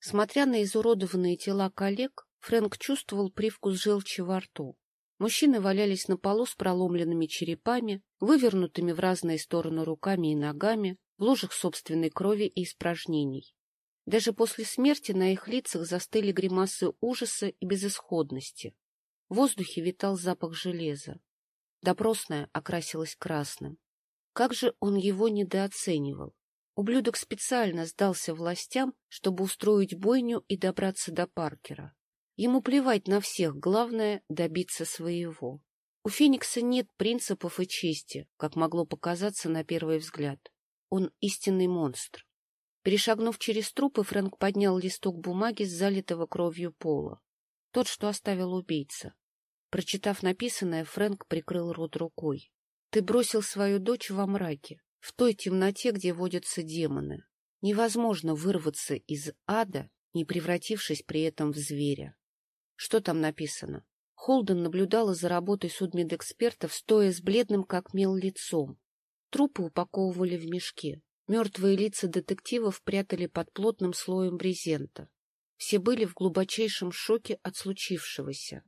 Смотря на изуродованные тела коллег, Фрэнк чувствовал привкус желчи во рту. Мужчины валялись на полу с проломленными черепами, вывернутыми в разные стороны руками и ногами, в лужах собственной крови и испражнений. Даже после смерти на их лицах застыли гримасы ужаса и безысходности. В воздухе витал запах железа. Допросная окрасилась красным. Как же он его недооценивал? Ублюдок специально сдался властям, чтобы устроить бойню и добраться до Паркера. Ему плевать на всех, главное — добиться своего. У Феникса нет принципов и чести, как могло показаться на первый взгляд. Он истинный монстр. Перешагнув через трупы, Фрэнк поднял листок бумаги с залитого кровью пола. Тот, что оставил убийца. Прочитав написанное, Фрэнк прикрыл рот рукой. — Ты бросил свою дочь во мраке, в той темноте, где водятся демоны. Невозможно вырваться из ада, не превратившись при этом в зверя. Что там написано? Холден наблюдала за работой судмедэкспертов, стоя с бледным как мел лицом. Трупы упаковывали в мешке. Мертвые лица детективов прятали под плотным слоем брезента. Все были в глубочайшем шоке от случившегося.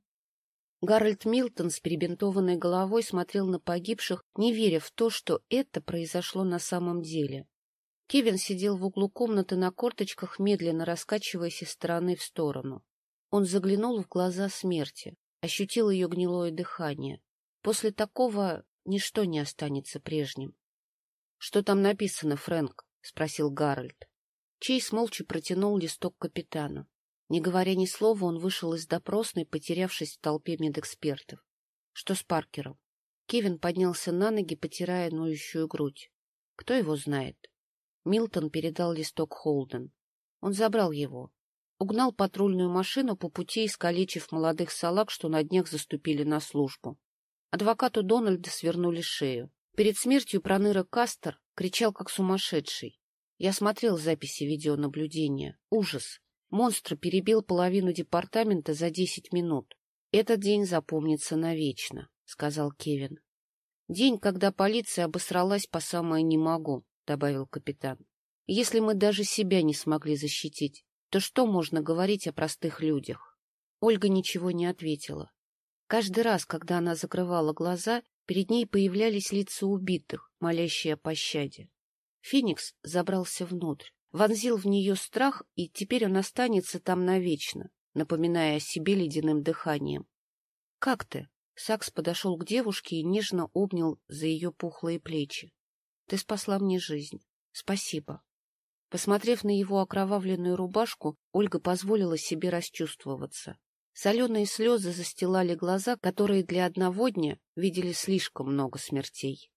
Гарольд Милтон с перебинтованной головой смотрел на погибших, не веря в то, что это произошло на самом деле. Кевин сидел в углу комнаты на корточках, медленно раскачиваясь из стороны в сторону. Он заглянул в глаза смерти, ощутил ее гнилое дыхание. После такого ничто не останется прежним. — Что там написано, Фрэнк? — спросил Гарольд. Чейз молча протянул листок капитану. Не говоря ни слова, он вышел из допросной, потерявшись в толпе медэкспертов. — Что с Паркером? Кевин поднялся на ноги, потирая ноющую грудь. Кто его знает? Милтон передал листок Холден. Он забрал его. Угнал патрульную машину по пути, искалечив молодых салаг, что на днях заступили на службу. Адвокату Дональда свернули шею. Перед смертью Проныра Кастер кричал как сумасшедший. Я смотрел записи видеонаблюдения. Ужас. Монстр перебил половину департамента за десять минут. Этот день запомнится навечно, — сказал Кевин. День, когда полиция обосралась по самое «не могу», — добавил капитан. Если мы даже себя не смогли защитить, то что можно говорить о простых людях? Ольга ничего не ответила. Каждый раз, когда она закрывала глаза, Перед ней появлялись лица убитых, молящие о пощаде. Феникс забрался внутрь, вонзил в нее страх, и теперь он останется там навечно, напоминая о себе ледяным дыханием. — Как ты? Сакс подошел к девушке и нежно обнял за ее пухлые плечи. — Ты спасла мне жизнь. Спасибо. Посмотрев на его окровавленную рубашку, Ольга позволила себе расчувствоваться. Соленые слезы застилали глаза, которые для одного дня видели слишком много смертей.